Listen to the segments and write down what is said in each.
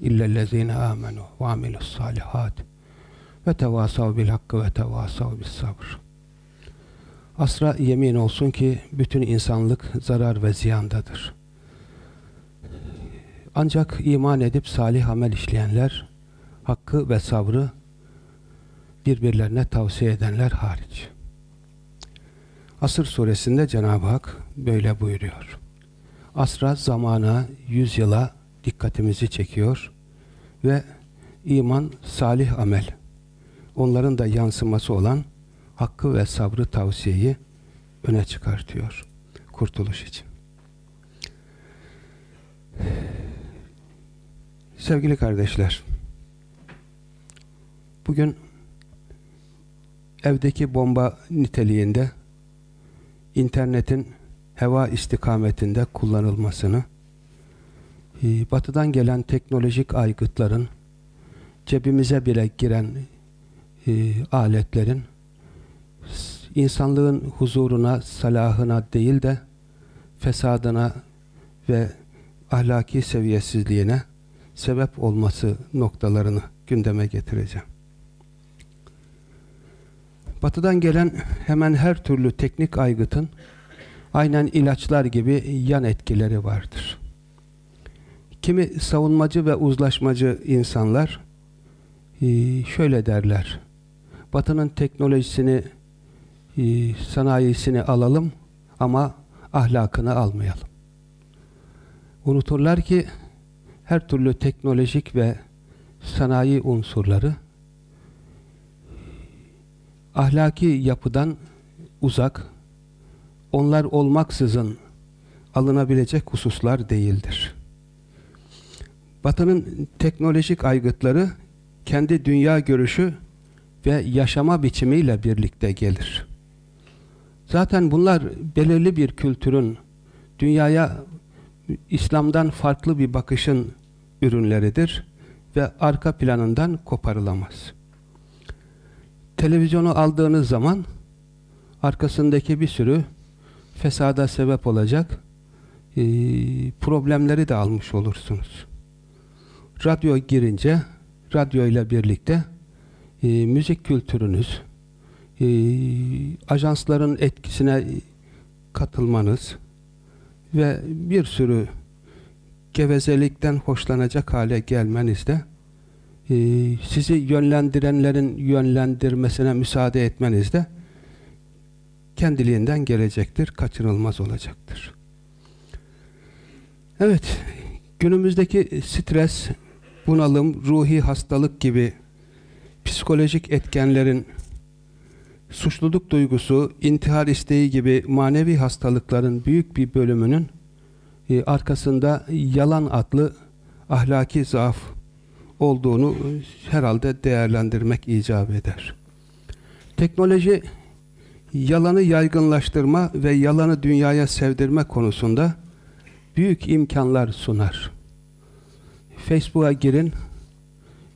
illellezîne âmenû ve amilus salihat ve bil hakkı ve tevasav bis sabr. Asra yemin olsun ki bütün insanlık zarar ve ziyandadır. Ancak iman edip salih amel işleyenler hakkı ve sabrı birbirlerine tavsiye edenler hariç. Asır suresinde Cenab-ı Hak böyle buyuruyor. Asra zamana, yüzyıla dikkatimizi çekiyor ve iman, salih amel, onların da yansıması olan hakkı ve sabrı tavsiyeyi öne çıkartıyor. Kurtuluş için. Sevgili kardeşler, bugün evdeki bomba niteliğinde internetin heva istikametinde kullanılmasını, batıdan gelen teknolojik aygıtların, cebimize bile giren e, aletlerin, insanlığın huzuruna, salahına değil de fesadına ve ahlaki seviyesizliğine sebep olması noktalarını gündeme getireceğim. Batıdan gelen hemen her türlü teknik aygıtın aynen ilaçlar gibi yan etkileri vardır. Kimi savunmacı ve uzlaşmacı insanlar e, şöyle derler. Batının teknolojisini, e, sanayisini alalım ama ahlakını almayalım. Unuturlar ki her türlü teknolojik ve sanayi unsurları ahlaki yapıdan uzak, onlar olmaksızın alınabilecek hususlar değildir. Batı'nın teknolojik aygıtları kendi dünya görüşü ve yaşama biçimiyle birlikte gelir. Zaten bunlar belirli bir kültürün dünyaya İslam'dan farklı bir bakışın ürünleridir ve arka planından koparılamaz. Televizyonu aldığınız zaman arkasındaki bir sürü fesada sebep olacak e, problemleri de almış olursunuz. Radyo girince radyo ile birlikte e, müzik kültürünüz e, ajansların etkisine katılmanız ve bir sürü gevezelikten hoşlanacak hale gelmenizde e, sizi yönlendirenlerin yönlendirmesine müsaade etmenizde kendiliğinden gelecektir, kaçınılmaz olacaktır. Evet, günümüzdeki stres, bunalım, ruhi hastalık gibi psikolojik etkenlerin suçluluk duygusu, intihar isteği gibi manevi hastalıkların büyük bir bölümünün e, arkasında yalan adlı ahlaki zaaf olduğunu herhalde değerlendirmek icap eder. Teknoloji yalanı yaygınlaştırma ve yalanı dünyaya sevdirme konusunda büyük imkanlar sunar. Facebook'a girin,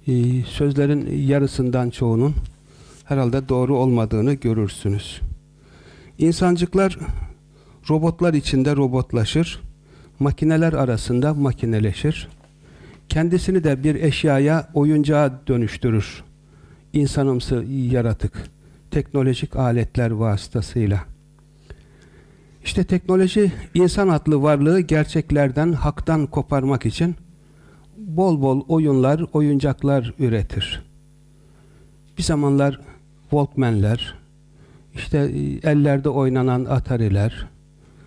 e, sözlerin yarısından çoğunun herhalde doğru olmadığını görürsünüz. İnsancıklar robotlar içinde robotlaşır, makineler arasında makineleşir. Kendisini de bir eşyaya, oyuncağa dönüştürür. İnsanımsı yaratık, teknolojik aletler vasıtasıyla. İşte teknoloji, insan adlı varlığı gerçeklerden, haktan koparmak için bol bol oyunlar, oyuncaklar üretir. Bir zamanlar Walkman'ler, işte e, ellerde oynanan Atari'ler,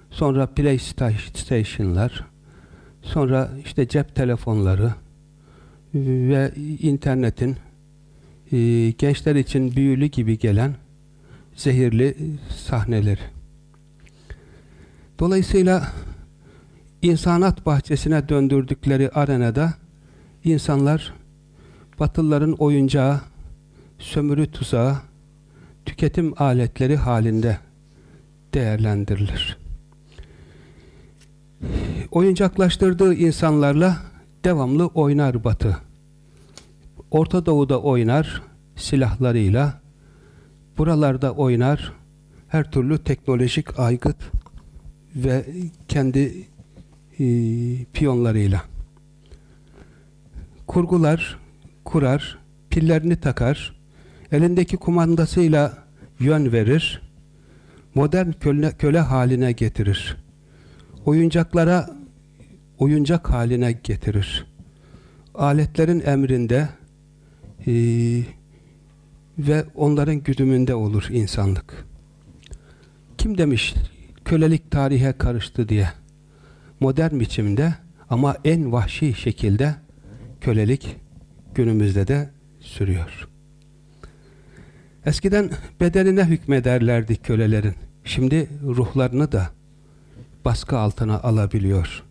sonra PlayStation'lar, sonra işte cep telefonları e, ve internetin e, gençler için büyülü gibi gelen zehirli sahneleri. Dolayısıyla insanat bahçesine döndürdükleri arenada insanlar Batılıların oyuncağı, sömürü tuzağı, tüketim aletleri halinde değerlendirilir. Oyuncaklaştırdığı insanlarla devamlı oynar Batı. Orta Doğu'da oynar silahlarıyla, buralarda oynar her türlü teknolojik aygıt ve kendi e, piyonlarıyla. Kurgular, kurar, pillerini takar, elindeki kumandasıyla yön verir, modern köle, köle haline getirir. Oyuncaklara oyuncak haline getirir. Aletlerin emrinde e, ve onların güdümünde olur insanlık. Kim demiş kölelik tarihe karıştı diye? Modern biçimde ama en vahşi şekilde kölelik günümüzde de sürüyor. Eskiden bedenine hükmederlerdi kölelerin. Şimdi ruhlarını da baskı altına alabiliyor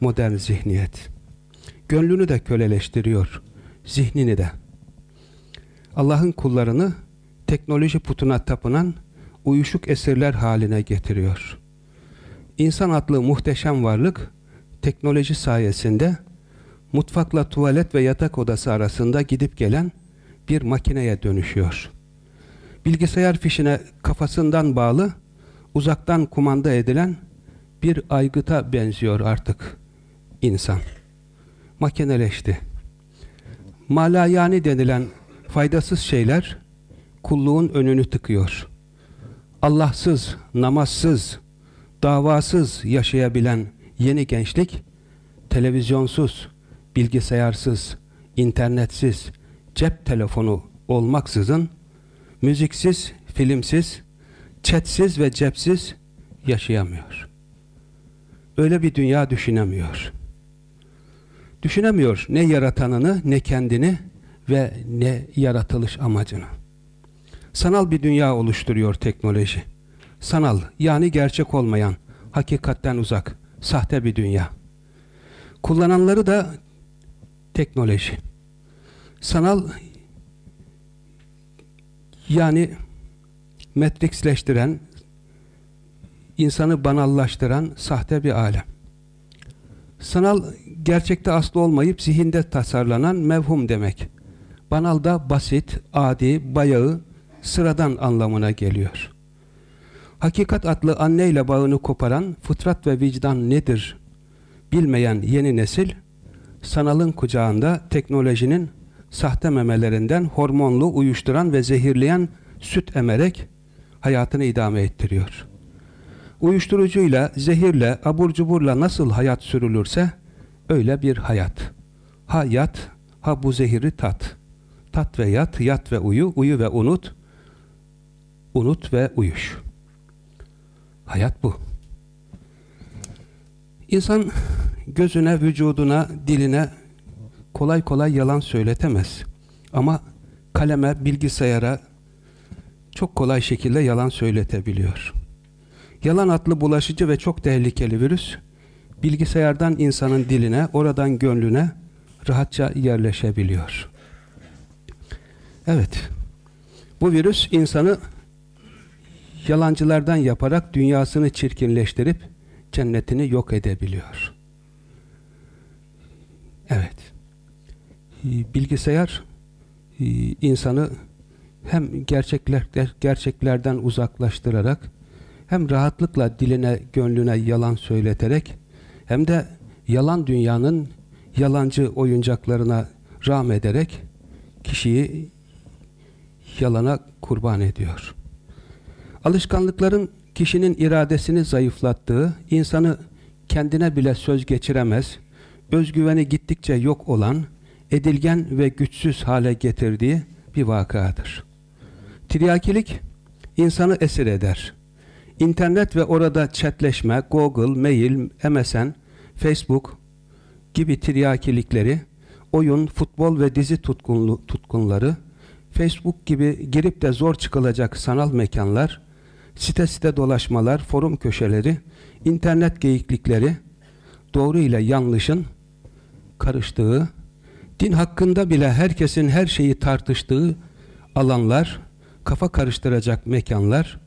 modern zihniyet. Gönlünü de köleleştiriyor, zihnini de. Allah'ın kullarını teknoloji putuna tapınan uyuşuk esirler haline getiriyor. İnsan adlı muhteşem varlık teknoloji sayesinde mutfakla tuvalet ve yatak odası arasında gidip gelen bir makineye dönüşüyor. Bilgisayar fişine kafasından bağlı, uzaktan kumanda edilen bir aygıta benziyor artık insan. Makineleşti. Malayani denilen faydasız şeyler kulluğun önünü tıkıyor. Allahsız, namazsız, davasız yaşayabilen yeni gençlik televizyonsuz, bilgisayarsız, internetsiz, cep telefonu olmaksızın müziksiz, filmsiz, chatsiz ve cepsiz yaşayamıyor. Öyle bir dünya düşünemiyor. Düşünemiyor ne yaratanını, ne kendini ve ne yaratılış amacını. Sanal bir dünya oluşturuyor teknoloji. Sanal, yani gerçek olmayan, hakikatten uzak, sahte bir dünya. Kullananları da teknoloji. Sanal yani metriksleştiren, insanı banallaştıran sahte bir alem. Sanal gerçekte aslı olmayıp zihinde tasarlanan mevhum demek. Banal da basit, adi, bayağı, sıradan anlamına geliyor. Hakikat adlı anneyle bağını koparan fıtrat ve vicdan nedir bilmeyen yeni nesil sanalın kucağında teknolojinin sahte memelerinden hormonlu uyuşturan ve zehirleyen süt emerek hayatını idame ettiriyor. Uyuşturucuyla, zehirle, abur cuburla nasıl hayat sürülürse öyle bir hayat. Ha yat, ha bu zehiri tat. Tat ve yat, yat ve uyu, uyu ve unut. Unut ve uyuş. Hayat bu. İnsan gözüne, vücuduna, diline kolay kolay yalan söyletemez. Ama kaleme, bilgisayara çok kolay şekilde yalan söyletebiliyor. Yalan adlı bulaşıcı ve çok tehlikeli virüs bilgisayardan insanın diline, oradan gönlüne rahatça yerleşebiliyor. Evet. Bu virüs insanı yalancılardan yaparak dünyasını çirkinleştirip cennetini yok edebiliyor. Evet. Ee, bilgisayar e, insanı hem gerçekler, gerçeklerden uzaklaştırarak hem rahatlıkla diline, gönlüne yalan söyleterek hem de yalan dünyanın yalancı oyuncaklarına rağm ederek kişiyi yalana kurban ediyor. Alışkanlıkların kişinin iradesini zayıflattığı, insanı kendine bile söz geçiremez, özgüveni gittikçe yok olan, edilgen ve güçsüz hale getirdiği bir vakadır. Tiryakilik insanı esir eder. İnternet ve orada chatleşme, Google, mail, MSN, Facebook gibi tiryakilikleri, oyun, futbol ve dizi tutkunlu, tutkunları, Facebook gibi girip de zor çıkılacak sanal mekanlar, site site dolaşmalar, forum köşeleri, internet geyiklikleri, doğru ile yanlışın karıştığı, din hakkında bile herkesin her şeyi tartıştığı alanlar, kafa karıştıracak mekanlar,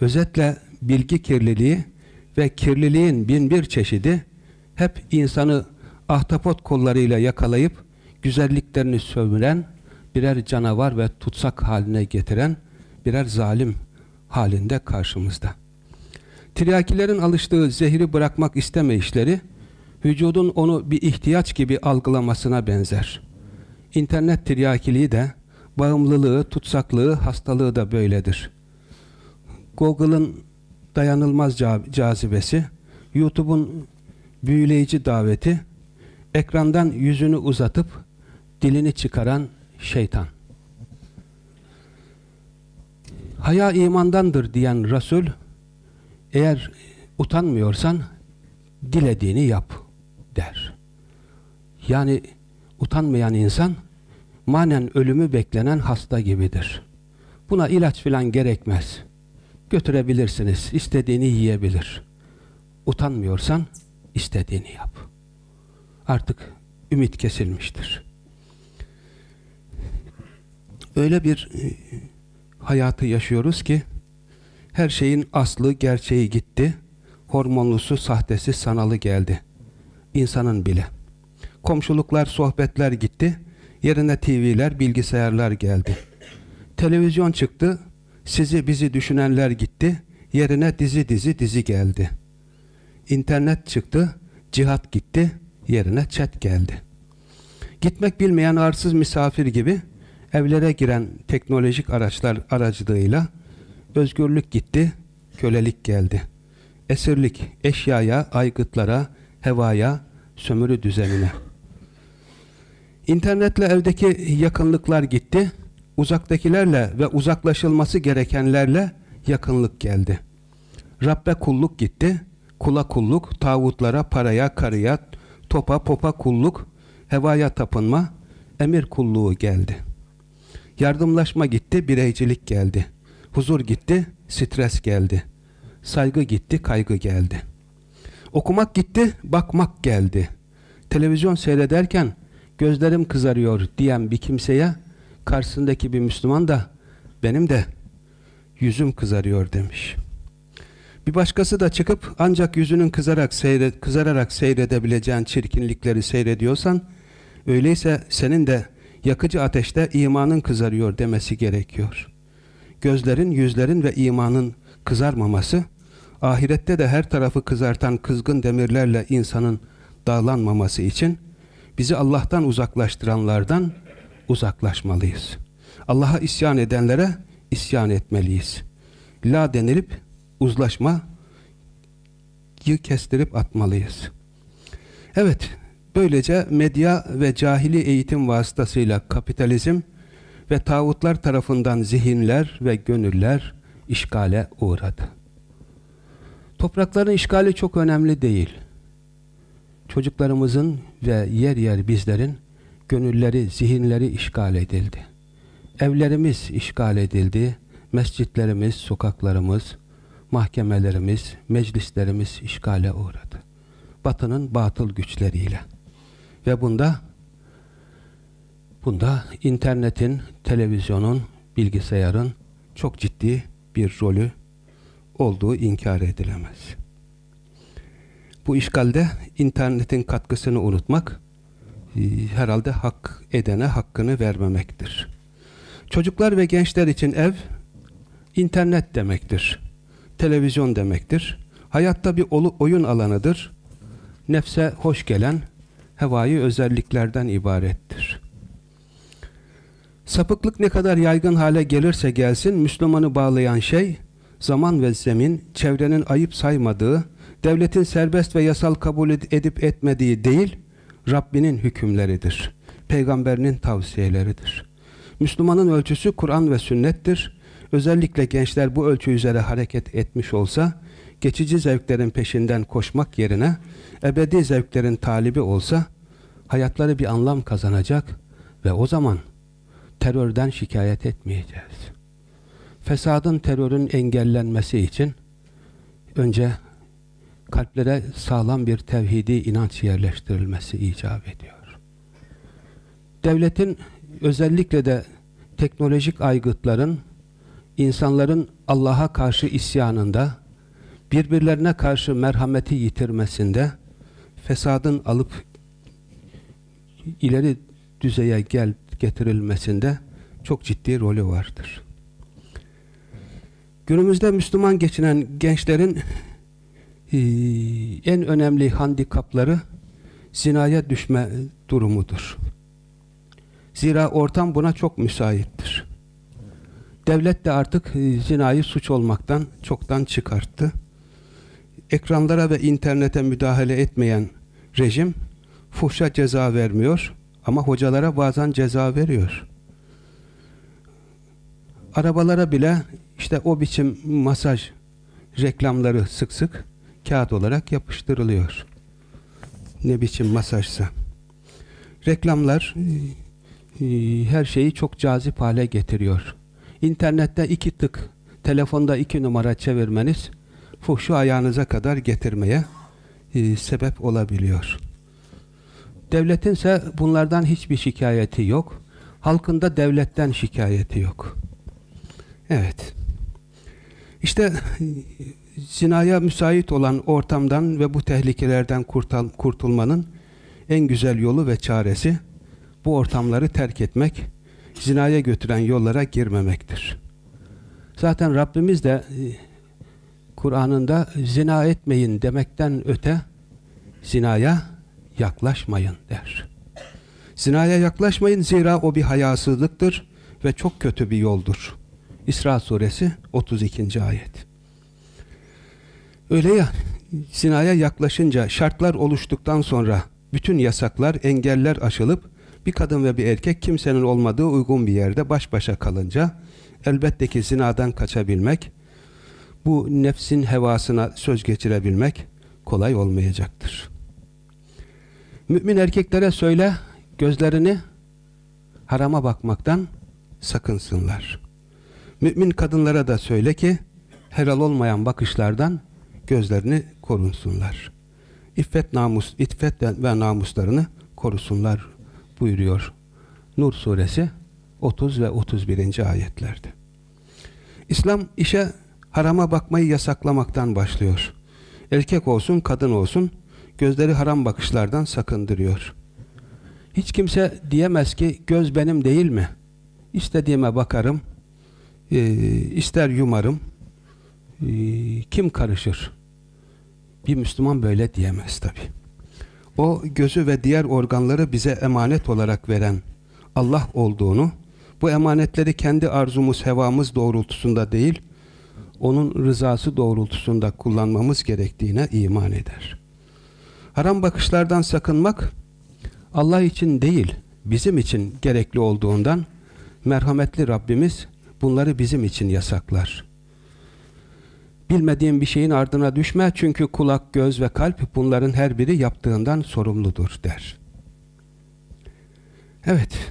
özetle bilgi kirliliği ve kirliliğin bin bir çeşidi hep insanı ahtapot kollarıyla yakalayıp güzelliklerini sömüren birer canavar ve tutsak haline getiren birer zalim halinde karşımızda. Tiryakilerin alıştığı zehri bırakmak isteme işleri vücudun onu bir ihtiyaç gibi algılamasına benzer. İnternet tiryakiliği de bağımlılığı, tutsaklığı, hastalığı da böyledir. Google'ın dayanılmaz cazibesi, YouTube'un büyüleyici daveti, ekrandan yüzünü uzatıp dilini çıkaran şeytan. Haya imandandır diyen Resul, eğer utanmıyorsan dilediğini yap der. Yani utanmayan insan manen ölümü beklenen hasta gibidir. Buna ilaç filan gerekmez. Götürebilirsiniz. istediğini yiyebilir. Utanmıyorsan istediğini yap. Artık ümit kesilmiştir. Öyle bir e, hayatı yaşıyoruz ki her şeyin aslı, gerçeği gitti. Hormonlusu, sahtesi, sanalı geldi. İnsanın bile. Komşuluklar, sohbetler gitti. Yerine TV'ler, bilgisayarlar geldi. Televizyon çıktı. Sizi bizi düşünenler gitti. Yerine dizi dizi dizi geldi. İnternet çıktı. Cihat gitti. Yerine chat geldi. Gitmek bilmeyen arsız misafir gibi evlere giren teknolojik araçlar aracılığıyla özgürlük gitti, kölelik geldi. Esirlik eşyaya, aygıtlara, hevaya, sömürü düzenine. İnternetle evdeki yakınlıklar gitti, uzaktakilerle ve uzaklaşılması gerekenlerle yakınlık geldi. Rabbe kulluk gitti, kula kulluk, tağutlara, paraya, karıya, topa, popa kulluk, hevaya tapınma, emir kulluğu geldi. Yardımlaşma gitti, bireycilik geldi. Huzur gitti, stres geldi. Saygı gitti, kaygı geldi. Okumak gitti, bakmak geldi. Televizyon seyrederken gözlerim kızarıyor diyen bir kimseye karşısındaki bir Müslüman da benim de yüzüm kızarıyor demiş. Bir başkası da çıkıp ancak yüzünün kızarak seyret, kızararak seyredebileceğin çirkinlikleri seyrediyorsan öyleyse senin de yakıcı ateşte imanın kızarıyor demesi gerekiyor. Gözlerin, yüzlerin ve imanın kızarmaması ahirette de her tarafı kızartan kızgın demirlerle insanın dağlanmaması için bizi Allah'tan uzaklaştıranlardan uzaklaşmalıyız. Allah'a isyan edenlere isyan etmeliyiz. La denilip uzlaşma kestirip atmalıyız. Evet, böylece medya ve cahili eğitim vasıtasıyla kapitalizm ve tağutlar tarafından zihinler ve gönüller işgale uğradı. Toprakların işgali çok önemli değil. Çocuklarımızın ve yer yer bizlerin gönülleri, zihinleri işgal edildi. Evlerimiz işgal edildi, mescitlerimiz, sokaklarımız, mahkemelerimiz, meclislerimiz işgale uğradı. Batının batıl güçleriyle. Ve bunda bunda internetin, televizyonun, bilgisayarın çok ciddi bir rolü olduğu inkar edilemez. Bu işgalde internetin katkısını unutmak e, herhalde hak edene hakkını vermemektir. Çocuklar ve gençler için ev internet demektir. Televizyon demektir. Hayatta bir oyun alanıdır. Nefse hoş gelen hevai özelliklerden ibarettir. Sapıklık ne kadar yaygın hale gelirse gelsin Müslümanı bağlayan şey zaman ve zemin, çevrenin ayıp saymadığı, devletin serbest ve yasal kabul edip etmediği değil, Rabbinin hükümleridir. Peygamberinin tavsiyeleridir. Müslümanın ölçüsü Kur'an ve sünnettir. özellikle gençler bu ölçü üzere hareket etmiş olsa, geçici zevklerin peşinden koşmak yerine ebedi zevklerin talibi olsa, hayatları bir anlam kazanacak ve o zaman terörden şikayet etmeyeceğiz. Fesadın, terörün engellenmesi için önce kalplere sağlam bir tevhidi inanç yerleştirilmesi icap ediyor. Devletin özellikle de teknolojik aygıtların insanların Allah'a karşı isyanında, birbirlerine karşı merhameti yitirmesinde, fesadın alıp ileri düzeye gel getirilmesinde çok ciddi rolü vardır. Günümüzde Müslüman geçinen gençlerin e, en önemli handikapları zinaya düşme durumudur. Zira ortam buna çok müsaittir. Devlet de artık e, zinayı suç olmaktan çoktan çıkarttı. Ekranlara ve internete müdahale etmeyen rejim fuhşa ceza vermiyor ama hocalara bazen ceza veriyor. Arabalara bile işte o biçim masaj reklamları sık sık kağıt olarak yapıştırılıyor. Ne biçim masajsa. Reklamlar e, e, her şeyi çok cazip hale getiriyor. İnternette iki tık, telefonda iki numara çevirmeniz fuhşu ayağınıza kadar getirmeye e, sebep olabiliyor. Devletin ise bunlardan hiçbir şikayeti yok. Halkın da devletten şikayeti yok. Evet. İşte zinaya müsait olan ortamdan ve bu tehlikelerden kurtul kurtulmanın en güzel yolu ve çaresi bu ortamları terk etmek, zinaya götüren yollara girmemektir. Zaten Rabbimiz de e, Kur'an'ında zina etmeyin demekten öte zinaya yaklaşmayın der. Zinaya yaklaşmayın zira o bir hayasızlıktır ve çok kötü bir yoldur. İsra suresi 32. ayet. Öyle ya, zinaya yaklaşınca, şartlar oluştuktan sonra bütün yasaklar, engeller aşılıp bir kadın ve bir erkek kimsenin olmadığı uygun bir yerde baş başa kalınca elbette ki zinadan kaçabilmek, bu nefsin hevasına söz geçirebilmek kolay olmayacaktır. Mümin erkeklere söyle, gözlerini harama bakmaktan sakınsınlar. Mümin kadınlara da söyle ki, helal olmayan bakışlardan gözlerini korunsunlar. İffet namus, iffet ve namuslarını korusunlar buyuruyor. Nur suresi 30 ve 31. ayetlerde. İslam işe harama bakmayı yasaklamaktan başlıyor. Erkek olsun, kadın olsun gözleri haram bakışlardan sakındırıyor. Hiç kimse diyemez ki göz benim değil mi? İstediğime bakarım, e, ister yumarım, e, kim karışır? Bir Müslüman böyle diyemez tabi. O gözü ve diğer organları bize emanet olarak veren Allah olduğunu, bu emanetleri kendi arzumuz, hevamız doğrultusunda değil, onun rızası doğrultusunda kullanmamız gerektiğine iman eder. Haram bakışlardan sakınmak, Allah için değil, bizim için gerekli olduğundan, merhametli Rabbimiz bunları bizim için yasaklar. Bilmediğin bir şeyin ardına düşme çünkü kulak, göz ve kalp bunların her biri yaptığından sorumludur der. Evet.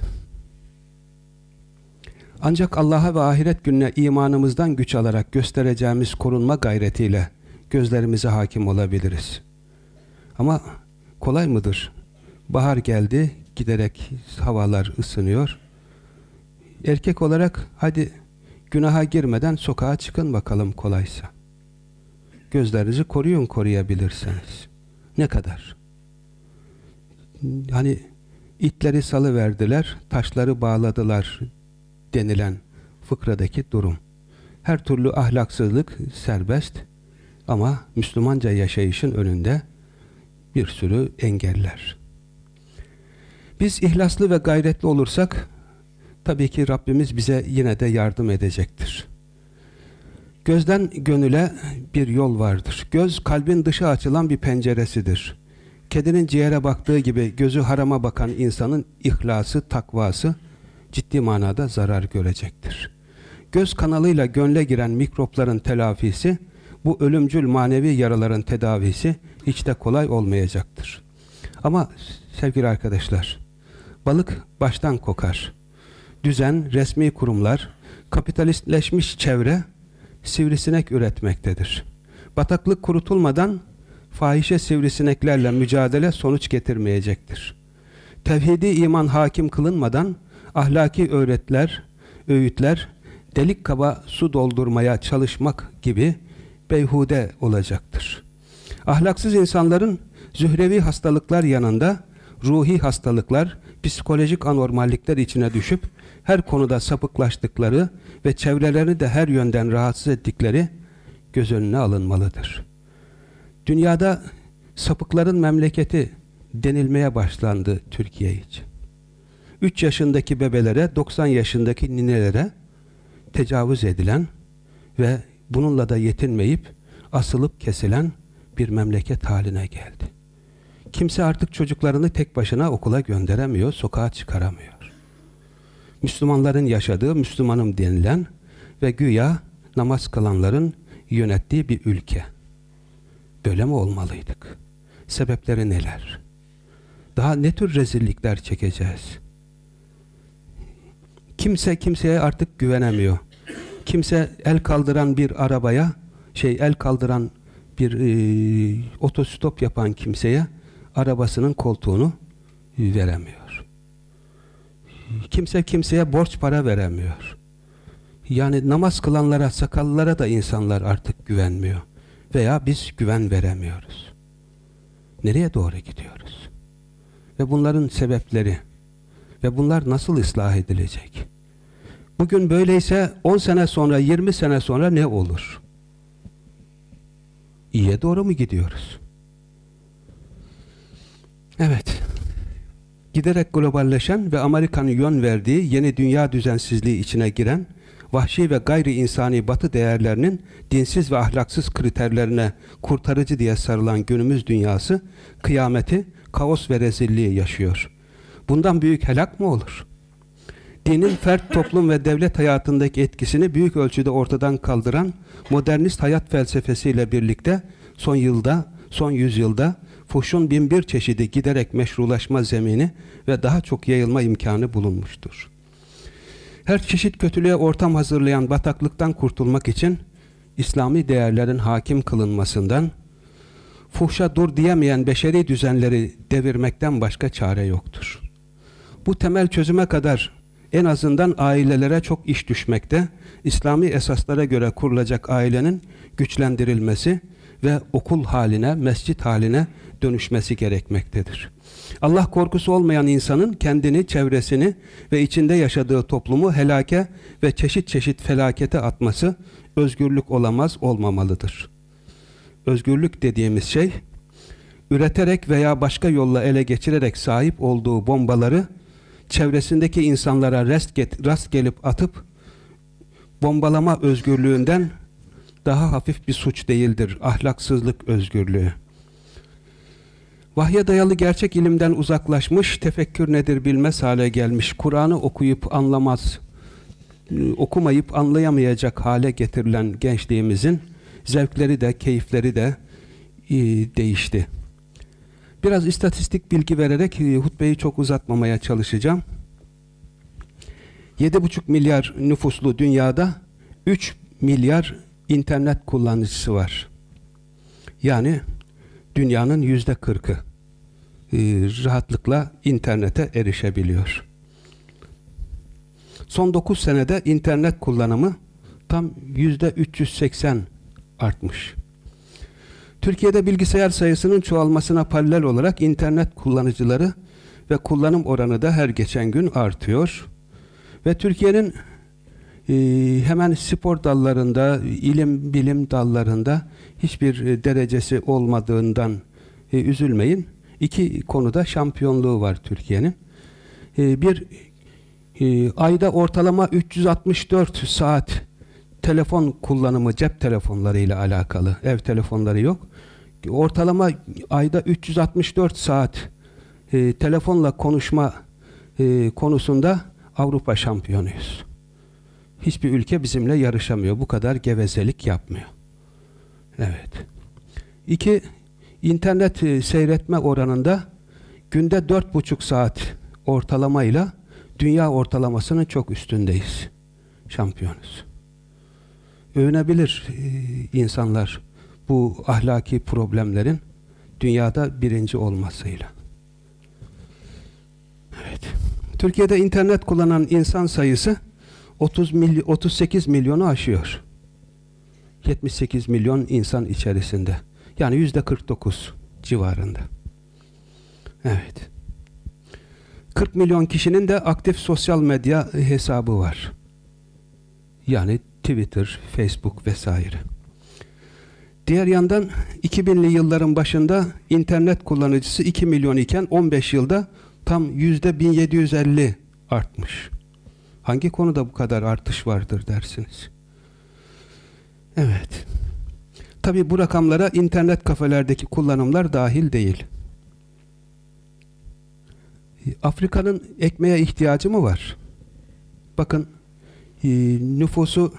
Ancak Allah'a ve ahiret gününe imanımızdan güç alarak göstereceğimiz korunma gayretiyle gözlerimize hakim olabiliriz. Ama kolay mıdır? Bahar geldi, giderek havalar ısınıyor. Erkek olarak hadi günaha girmeden sokağa çıkın bakalım kolaysa. Gözlerinizi koruyun koruyabilirseniz. Ne kadar? Hani itleri salı verdiler, taşları bağladılar denilen fıkradaki durum. Her türlü ahlaksızlık serbest ama Müslümanca yaşayışın önünde bir sürü engeller. Biz ihlaslı ve gayretli olursak tabii ki Rabbimiz bize yine de yardım edecektir. Gözden gönüle bir yol vardır. Göz kalbin dışa açılan bir penceresidir. Kedinin ciğere baktığı gibi gözü harama bakan insanın ihlası, takvası ciddi manada zarar görecektir. göz kanalıyla gönle giren mikropların telafisi, bu ölümcül manevi yaraların tedavisi hiç de kolay olmayacaktır. Ama sevgili arkadaşlar, balık baştan kokar. Düzen, resmi kurumlar, kapitalistleşmiş çevre sivrisinek üretmektedir. Bataklık kurutulmadan fahişe sivrisineklerle mücadele sonuç getirmeyecektir. Tevhidi iman hakim kılınmadan ahlaki öğretler, öğütler delik kaba su doldurmaya çalışmak gibi beyhude olacaktır. Ahlaksız insanların zührevi hastalıklar yanında ruhi hastalıklar, psikolojik anormallikler içine düşüp her konuda sapıklaştıkları ve çevrelerini de her yönden rahatsız ettikleri göz önüne alınmalıdır. Dünyada sapıkların memleketi denilmeye başlandı Türkiye için. 3 yaşındaki bebelere, 90 yaşındaki ninelere tecavüz edilen ve bununla da yetinmeyip asılıp kesilen bir memleket haline geldi. Kimse artık çocuklarını tek başına okula gönderemiyor, sokağa çıkaramıyor. Müslümanların yaşadığı, Müslümanım denilen ve güya namaz kılanların yönettiği bir ülke. Böyle mi olmalıydık? Sebepleri neler? Daha ne tür rezillikler çekeceğiz? Kimse kimseye artık güvenemiyor. Kimse el kaldıran bir arabaya, şey el kaldıran bir e, otostop yapan kimseye arabasının koltuğunu veremiyor. Kimse kimseye borç para veremiyor. Yani namaz kılanlara, sakallara da insanlar artık güvenmiyor. Veya biz güven veremiyoruz. Nereye doğru gidiyoruz? Ve bunların sebepleri ve bunlar nasıl ıslah edilecek? Bugün böyleyse 10 sene sonra, 20 sene sonra ne olur? İyiye doğru mu gidiyoruz? Evet. Giderek globalleşen ve Amerika'nın yön verdiği yeni dünya düzensizliği içine giren vahşi ve gayri insani batı değerlerinin dinsiz ve ahlaksız kriterlerine kurtarıcı diye sarılan günümüz dünyası kıyameti, kaos ve rezilliği yaşıyor. Bundan büyük helak mı olur? Dinin fert, toplum ve devlet hayatındaki etkisini büyük ölçüde ortadan kaldıran modernist hayat felsefesiyle birlikte son yılda, son yüzyılda fuhşun binbir çeşidi giderek meşrulaşma zemini ve daha çok yayılma imkanı bulunmuştur. Her çeşit kötülüğe ortam hazırlayan bataklıktan kurtulmak için İslami değerlerin hakim kılınmasından, fuhşa dur diyemeyen beşeri düzenleri devirmekten başka çare yoktur. Bu temel çözüme kadar en azından ailelere çok iş düşmekte, İslami esaslara göre kurulacak ailenin güçlendirilmesi ve okul haline, mescit haline dönüşmesi gerekmektedir. Allah korkusu olmayan insanın kendini, çevresini ve içinde yaşadığı toplumu helake ve çeşit çeşit felakete atması özgürlük olamaz, olmamalıdır. Özgürlük dediğimiz şey, üreterek veya başka yolla ele geçirerek sahip olduğu bombaları çevresindeki insanlara rast, get, rast gelip atıp bombalama özgürlüğünden daha hafif bir suç değildir. Ahlaksızlık özgürlüğü. Vahye dayalı gerçek ilimden uzaklaşmış, tefekkür nedir bilmez hale gelmiş, Kur'an'ı okuyup anlamaz, okumayıp anlayamayacak hale getirilen gençliğimizin zevkleri de, keyifleri de e, değişti. Biraz istatistik bilgi vererek e, hutbeyi çok uzatmamaya çalışacağım. 7,5 milyar nüfuslu dünyada 3 milyar internet kullanıcısı var. Yani dünyanın yüzde kırkı e, rahatlıkla internete erişebiliyor. Son 9 senede internet kullanımı tam yüzde 380 artmış. Türkiye'de bilgisayar sayısının çoğalmasına paralel olarak internet kullanıcıları ve kullanım oranı da her geçen gün artıyor. Ve Türkiye'nin e, hemen spor dallarında, ilim, bilim dallarında hiçbir e, derecesi olmadığından e, üzülmeyin. İki konuda şampiyonluğu var Türkiye'nin. E, bir e, ayda ortalama 364 saat telefon kullanımı cep telefonlarıyla alakalı. Ev telefonları yok. Ortalama ayda 364 saat e, telefonla konuşma e, konusunda Avrupa şampiyonuyuz. Hiçbir ülke bizimle yarışamıyor. Bu kadar gevezelik yapmıyor. Evet. İki, internet e, seyretme oranında günde dört buçuk saat ortalamayla dünya ortalamasının çok üstündeyiz. Şampiyonuz. Övünebilir e, insanlar bu ahlaki problemlerin dünyada birinci olmasıyla. Evet. Türkiye'de internet kullanan insan sayısı 30 milyon, 38 milyonu aşıyor. 78 milyon insan içerisinde. Yani yüzde 49 civarında. Evet. 40 milyon kişinin de aktif sosyal medya hesabı var. Yani Twitter, Facebook vesaire. Diğer yandan 2000'li yılların başında internet kullanıcısı 2 milyon iken 15 yılda tam yüzde 1750 artmış. Hangi konuda bu kadar artış vardır dersiniz? Evet. Tabi bu rakamlara internet kafelerdeki kullanımlar dahil değil. Afrika'nın ekmeğe ihtiyacı mı var? Bakın e, nüfusu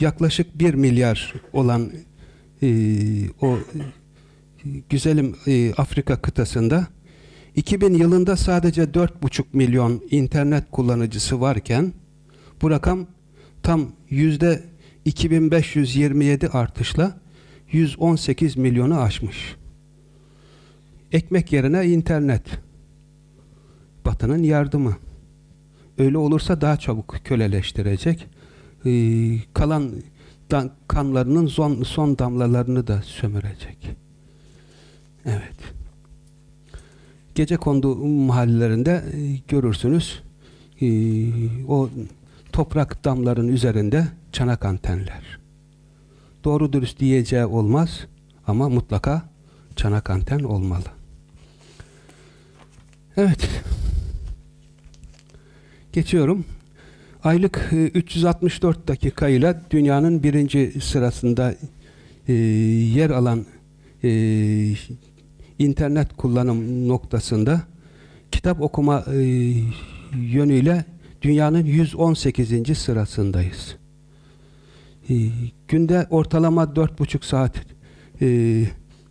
yaklaşık 1 milyar olan e, o güzelim e, Afrika kıtasında 2000 yılında sadece 4,5 milyon internet kullanıcısı varken bu rakam tam yüzde 2527 artışla 118 milyonu aşmış. Ekmek yerine internet. Batı'nın yardımı. Öyle olursa daha çabuk köleleştirecek. Ee, kalan da, kanlarının son, son damlalarını da sömürecek. Evet. Gece kondu mahallelerinde e, görürsünüz e, o toprak damların üzerinde çanak antenler. Doğru dürüst diyeceği olmaz ama mutlaka çanak anten olmalı. Evet. Geçiyorum. Aylık 364 e, dakikayla dünyanın birinci sırasında e, yer alan e, internet kullanım noktasında kitap okuma yönüyle dünyanın 118. sırasındayız. E, günde ortalama 4,5 saat e,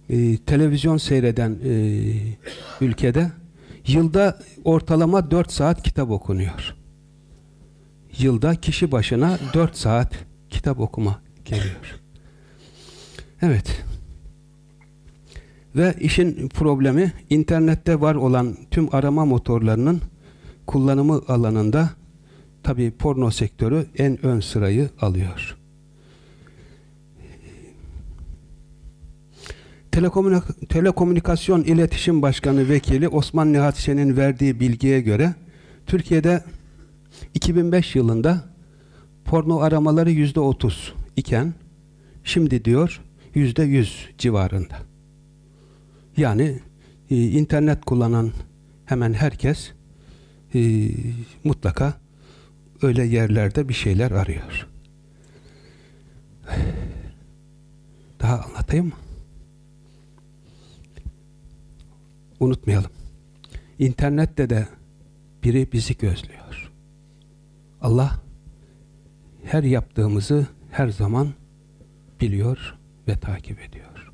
e, televizyon seyreden e, ülkede yılda ortalama 4 saat kitap okunuyor. Yılda kişi başına 4 saat kitap okuma geliyor. Evet. Ve işin problemi internette var olan tüm arama motorlarının kullanımı alanında tabi porno sektörü en ön sırayı alıyor. Telekomünik Telekomünikasyon İletişim Başkanı Vekili Osman Nihat Şen'in verdiği bilgiye göre Türkiye'de 2005 yılında porno aramaları yüzde otuz iken şimdi diyor yüzde yüz civarında. Yani e, internet kullanan hemen herkes e, mutlaka öyle yerlerde bir şeyler arıyor. Daha anlatayım mı? Unutmayalım. İnternette de biri bizi gözlüyor. Allah her yaptığımızı her zaman biliyor ve takip ediyor.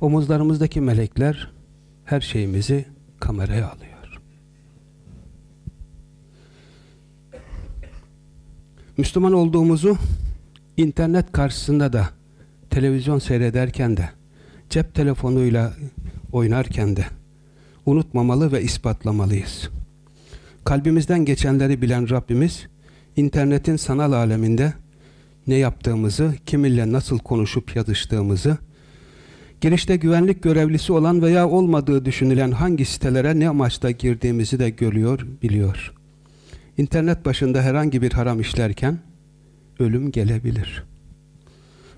Omuzlarımızdaki melekler her şeyimizi kameraya alıyor. Müslüman olduğumuzu internet karşısında da televizyon seyrederken de cep telefonuyla oynarken de unutmamalı ve ispatlamalıyız. Kalbimizden geçenleri bilen Rabbimiz internetin sanal aleminde ne yaptığımızı, kiminle nasıl konuşup yazıştığımızı, girişte güvenlik görevlisi olan veya olmadığı düşünülen hangi sitelere ne amaçla girdiğimizi de görüyor, biliyor. İnternet başında herhangi bir haram işlerken ölüm gelebilir.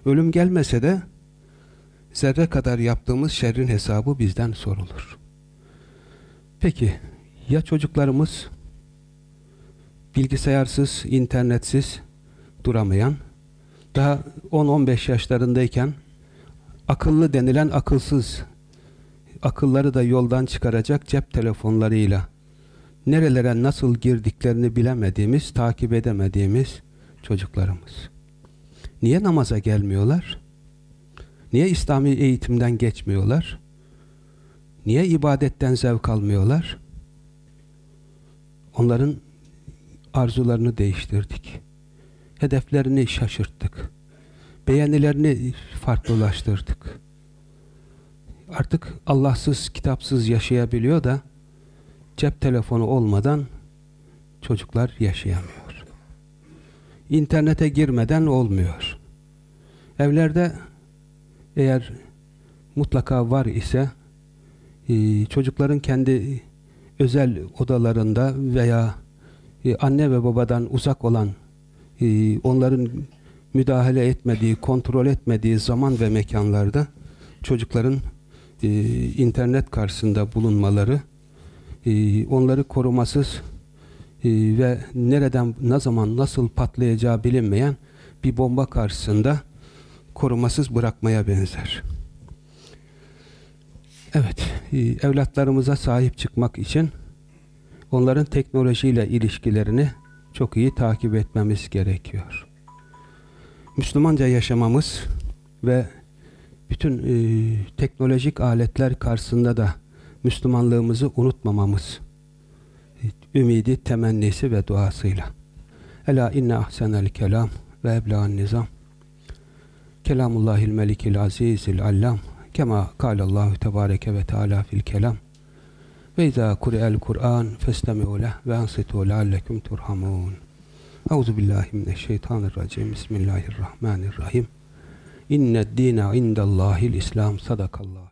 Ölüm gelmese de zerre kadar yaptığımız şerrin hesabı bizden sorulur. Peki ya çocuklarımız bilgisayarsız, internetsiz duramayan, daha 10-15 yaşlarındayken akıllı denilen akılsız, akılları da yoldan çıkaracak cep telefonlarıyla nerelere nasıl girdiklerini bilemediğimiz, takip edemediğimiz çocuklarımız. Niye namaza gelmiyorlar? Niye İslami eğitimden geçmiyorlar? Niye ibadetten zevk almıyorlar? Onların arzularını değiştirdik. Hedeflerini şaşırttık. Beğenilerini farklılaştırdık. Artık Allahsız, kitapsız yaşayabiliyor da cep telefonu olmadan çocuklar yaşayamıyor. İnternete girmeden olmuyor. Evlerde eğer mutlaka var ise e, çocukların kendi özel odalarında veya e, anne ve babadan uzak olan e, onların müdahale etmediği, kontrol etmediği zaman ve mekanlarda çocukların internet karşısında bulunmaları onları korumasız ve nereden, ne zaman, nasıl patlayacağı bilinmeyen bir bomba karşısında korumasız bırakmaya benzer. Evet, e, evlatlarımıza sahip çıkmak için onların teknolojiyle ilişkilerini çok iyi takip etmemiz gerekiyor. Müslümanca yaşamamız ve bütün e, teknolojik aletler karşısında da Müslümanlığımızı unutmamamız ümidi, temennisi ve duasıyla. Ela inne ahsenel kelam ve ebla'n nizam. Kelamullahil melikil azizil allam. Kema kâlallahu tebâreke ve teâlâ fil kelam. Ve izâ kuri'el Kur'an festemi'u leh ve ansitû lealleküm turhamûn. Euzu billahi mineşşeytanirracim Bismillahirrahmanirrahim. İnned dîne indellâhil İslam. Sadakallah